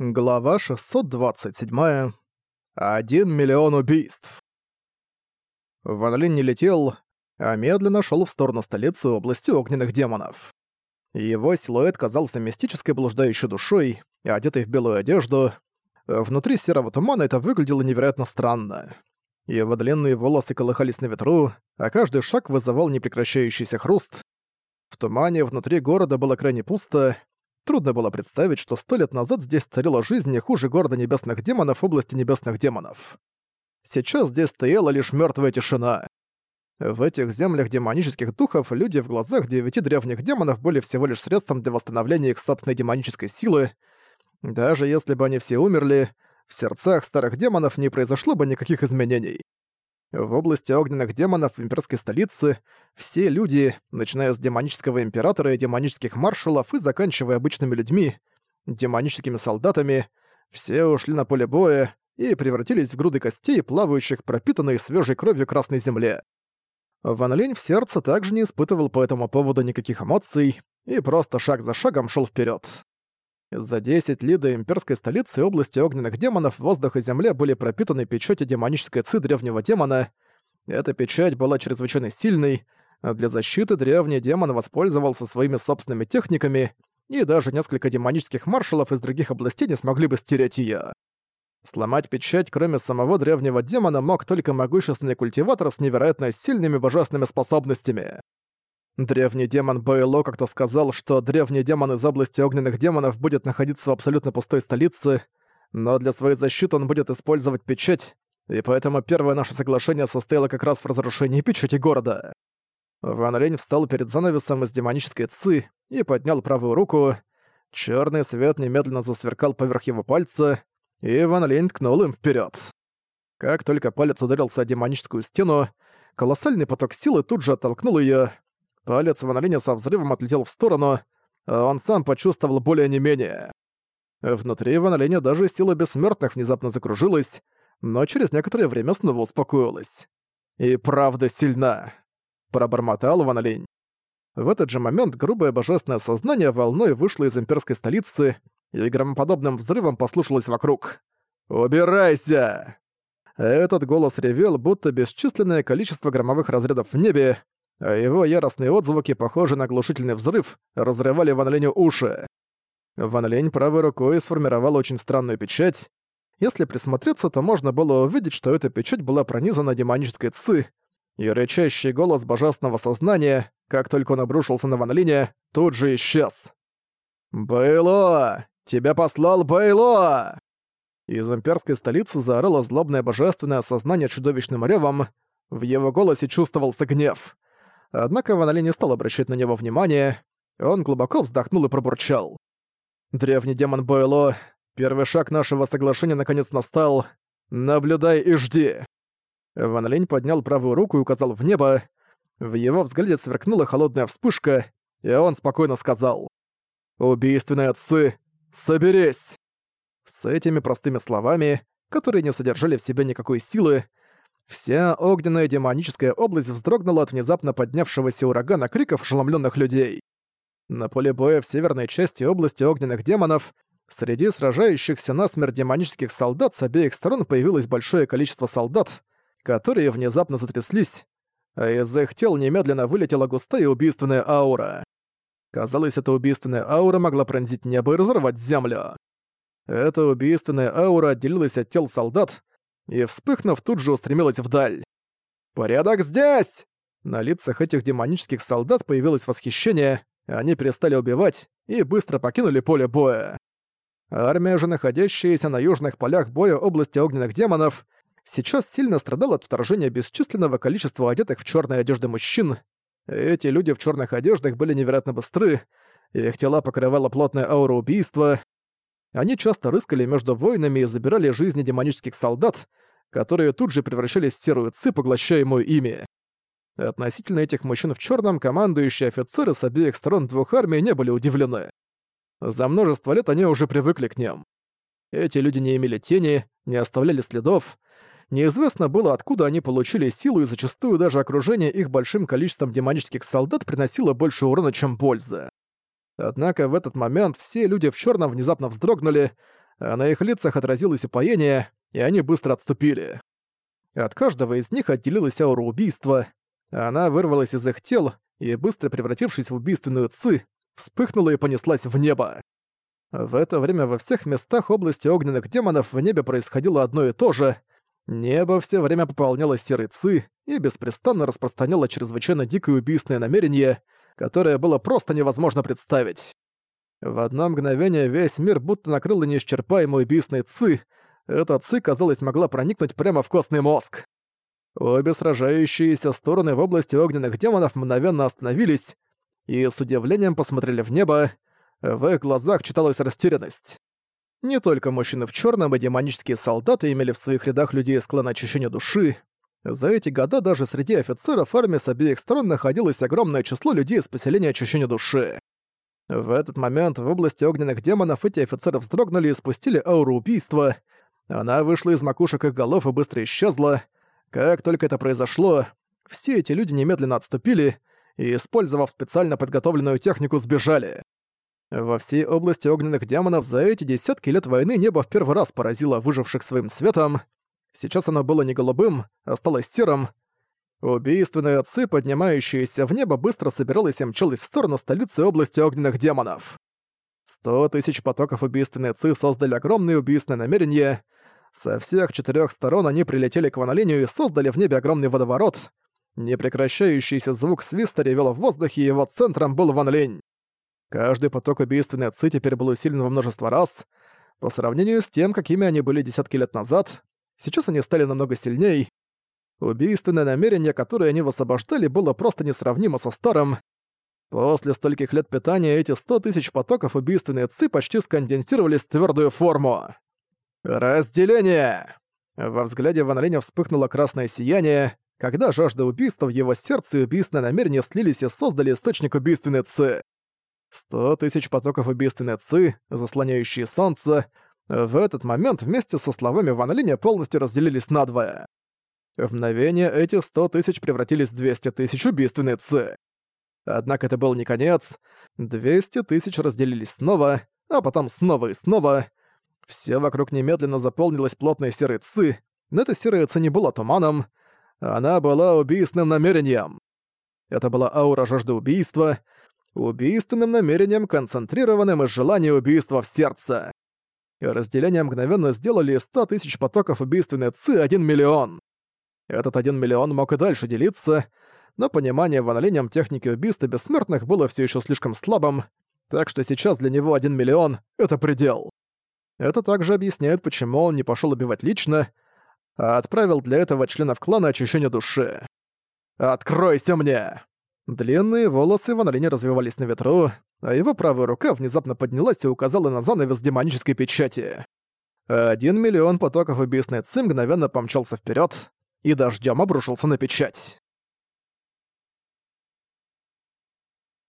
Глава 627. Один миллион убийств. Ван Линь не летел, а медленно шел в сторону столицы области огненных демонов. Его силуэт казался мистической блуждающей душой, одетой в белую одежду. Внутри серого тумана это выглядело невероятно странно. Его длинные волосы колыхались на ветру, а каждый шаг вызывал непрекращающийся хруст. В тумане внутри города было крайне пусто, Трудно было представить, что сто лет назад здесь царила жизнь не хуже города небесных демонов области небесных демонов. Сейчас здесь стояла лишь мертвая тишина. В этих землях демонических духов люди в глазах девяти древних демонов были всего лишь средством для восстановления их собственной демонической силы. Даже если бы они все умерли, в сердцах старых демонов не произошло бы никаких изменений. В области огненных демонов в имперской столице все люди, начиная с демонического императора и демонических маршалов и заканчивая обычными людьми, демоническими солдатами, все ушли на поле боя и превратились в груды костей, плавающих пропитанной свежей кровью красной земле. Ван Линь в сердце также не испытывал по этому поводу никаких эмоций и просто шаг за шагом шел вперед. За 10 ли до имперской столицы области огненных демонов воздух и земля были пропитаны печатью демонической ци древнего демона. Эта печать была чрезвычайно сильной, а для защиты древний демон воспользовался своими собственными техниками, и даже несколько демонических маршалов из других областей не смогли бы стереть её. Сломать печать, кроме самого древнего демона, мог только могущественный культиватор с невероятно сильными божественными способностями. Древний демон Байло как-то сказал, что древний демон из области огненных демонов будет находиться в абсолютно пустой столице, но для своей защиты он будет использовать печать, и поэтому первое наше соглашение состояло как раз в разрушении печати города. Ван Лень встал перед занавесом из демонической ци и поднял правую руку. Черный свет немедленно засверкал поверх его пальца, и Ван Лень ткнул им вперед. Как только палец ударился о демоническую стену, колоссальный поток силы тут же оттолкнул ее. Палец Ван Линя со взрывом отлетел в сторону, а он сам почувствовал более не менее. Внутри Ван Линя даже сила бессмертных внезапно закружилась, но через некоторое время снова успокоилась. «И правда сильна», — пробормотал Ван Линь. В этот же момент грубое божественное сознание волной вышло из имперской столицы и громоподобным взрывом послушалось вокруг. «Убирайся!» Этот голос ревел, будто бесчисленное количество громовых разрядов в небе, а его яростные отзвуки, похожие на глушительный взрыв, разрывали Ван Леню уши. Ван Лень правой рукой сформировал очень странную печать. Если присмотреться, то можно было увидеть, что эта печать была пронизана демонической ци, и рычащий голос божественного сознания, как только он обрушился на Ван Линя, тут же исчез. «Байло! Тебя послал Байло!» Из имперской столицы заорало злобное божественное сознание чудовищным ревом, в его голосе чувствовался гнев. Однако Ван не стал обращать на него внимания. Он глубоко вздохнул и пробурчал. «Древний демон Бойло, первый шаг нашего соглашения наконец настал. Наблюдай и жди». Ван Линь поднял правую руку и указал в небо. В его взгляде сверкнула холодная вспышка, и он спокойно сказал. «Убийственные отцы, соберись!» С этими простыми словами, которые не содержали в себе никакой силы, Вся огненная демоническая область вздрогнула от внезапно поднявшегося урагана криков ошеломленных людей. На поле боя в северной части области огненных демонов среди сражающихся насмерть демонических солдат с обеих сторон появилось большое количество солдат, которые внезапно затряслись, а из их тел немедленно вылетела густая убийственная аура. Казалось, эта убийственная аура могла пронзить небо и разорвать землю. Эта убийственная аура отделилась от тел солдат, и, вспыхнув, тут же устремилась вдаль. «Порядок здесь!» На лицах этих демонических солдат появилось восхищение, они перестали убивать и быстро покинули поле боя. Армия же, находящаяся на южных полях боя области огненных демонов, сейчас сильно страдала от вторжения бесчисленного количества одетых в черные одежды мужчин. Эти люди в черных одеждах были невероятно быстры, их тела покрывала плотная аура убийства, они часто рыскали между воинами и забирали жизни демонических солдат, которые тут же превращались в серую ци, поглощаемую ими. Относительно этих мужчин в черном командующие офицеры с обеих сторон двух армий не были удивлены. За множество лет они уже привыкли к ним. Эти люди не имели тени, не оставляли следов. Неизвестно было, откуда они получили силу, и зачастую даже окружение их большим количеством демонических солдат приносило больше урона, чем пользы. Однако в этот момент все люди в черном внезапно вздрогнули, а на их лицах отразилось упоение, и они быстро отступили. От каждого из них отделилась аура убийства, она вырвалась из их тел и, быстро превратившись в убийственную ци, вспыхнула и понеслась в небо. В это время во всех местах области огненных демонов в небе происходило одно и то же. Небо все время пополнялось серой ци и беспрестанно распространяло чрезвычайно дикое убийственное намерение, которое было просто невозможно представить. В одно мгновение весь мир будто накрыло неисчерпаемой убийственной ци, эта ци, казалось, могла проникнуть прямо в костный мозг. Обе сражающиеся стороны в области огненных демонов мгновенно остановились и с удивлением посмотрели в небо, в их глазах читалась растерянность. Не только мужчины в черном и демонические солдаты имели в своих рядах людей из клана очищения души. За эти года даже среди офицеров армии с обеих сторон находилось огромное число людей из поселения очищения души. В этот момент в области огненных демонов эти офицеры вздрогнули и спустили ауру убийства. Она вышла из макушек их голов и быстро исчезла. Как только это произошло, все эти люди немедленно отступили и, использовав специально подготовленную технику, сбежали. Во всей области огненных демонов за эти десятки лет войны небо в первый раз поразило выживших своим светом. Сейчас оно было не голубым, а стало серым. Убийственные отцы, поднимающиеся в небо, быстро собиралась и мчалась в сторону столицы области огненных демонов. Сто тысяч потоков убийственной ци создали огромные убийственные намерения. Со всех четырех сторон они прилетели к ванолинию и создали в небе огромный водоворот. Непрекращающийся звук свиста ревел в воздухе, и его центром был Ван Линь. Каждый поток убийственной отцы теперь был усилен во множество раз. По сравнению с тем, какими они были десятки лет назад, сейчас они стали намного сильней. Убийственное намерение, которое они высвобождали, было просто несравнимо со старым. После стольких лет питания эти сто тысяч потоков убийственной отцы почти сконденсировались в твердую форму. «Разделение!» Во взгляде Ван Линя вспыхнуло красное сияние, когда жажда убийства в его сердце и убийственное намерение слились и создали источник убийственной ци. Сто тысяч потоков убийственной ци, заслоняющие солнце, в этот момент вместе со словами Ван Линя полностью разделились надвое. В мгновение этих сто тысяч превратились в двести тысяч убийственной ци. Однако это был не конец. Двести тысяч разделились снова, а потом снова и снова. Все вокруг немедленно заполнилось плотной серой ци, но эта серая ци не была туманом, она была убийственным намерением. Это была аура жажды убийства — убийственным намерением, концентрированным из желания убийства в сердце. И разделение мгновенно сделали из 100 тысяч потоков убийственной ЦИ 1 миллион. Этот 1 миллион мог и дальше делиться, но понимание Ван техники убийства бессмертных было все еще слишком слабым, так что сейчас для него 1 миллион — это предел. Это также объясняет, почему он не пошел убивать лично, а отправил для этого членов клана очищения души. «Откройся мне!» Длинные волосы Ван Линя развивались на ветру, а его правая рука внезапно поднялась и указала на занавес демонической печати. Один миллион потоков убийственной ци мгновенно помчался вперед и дождем обрушился на печать.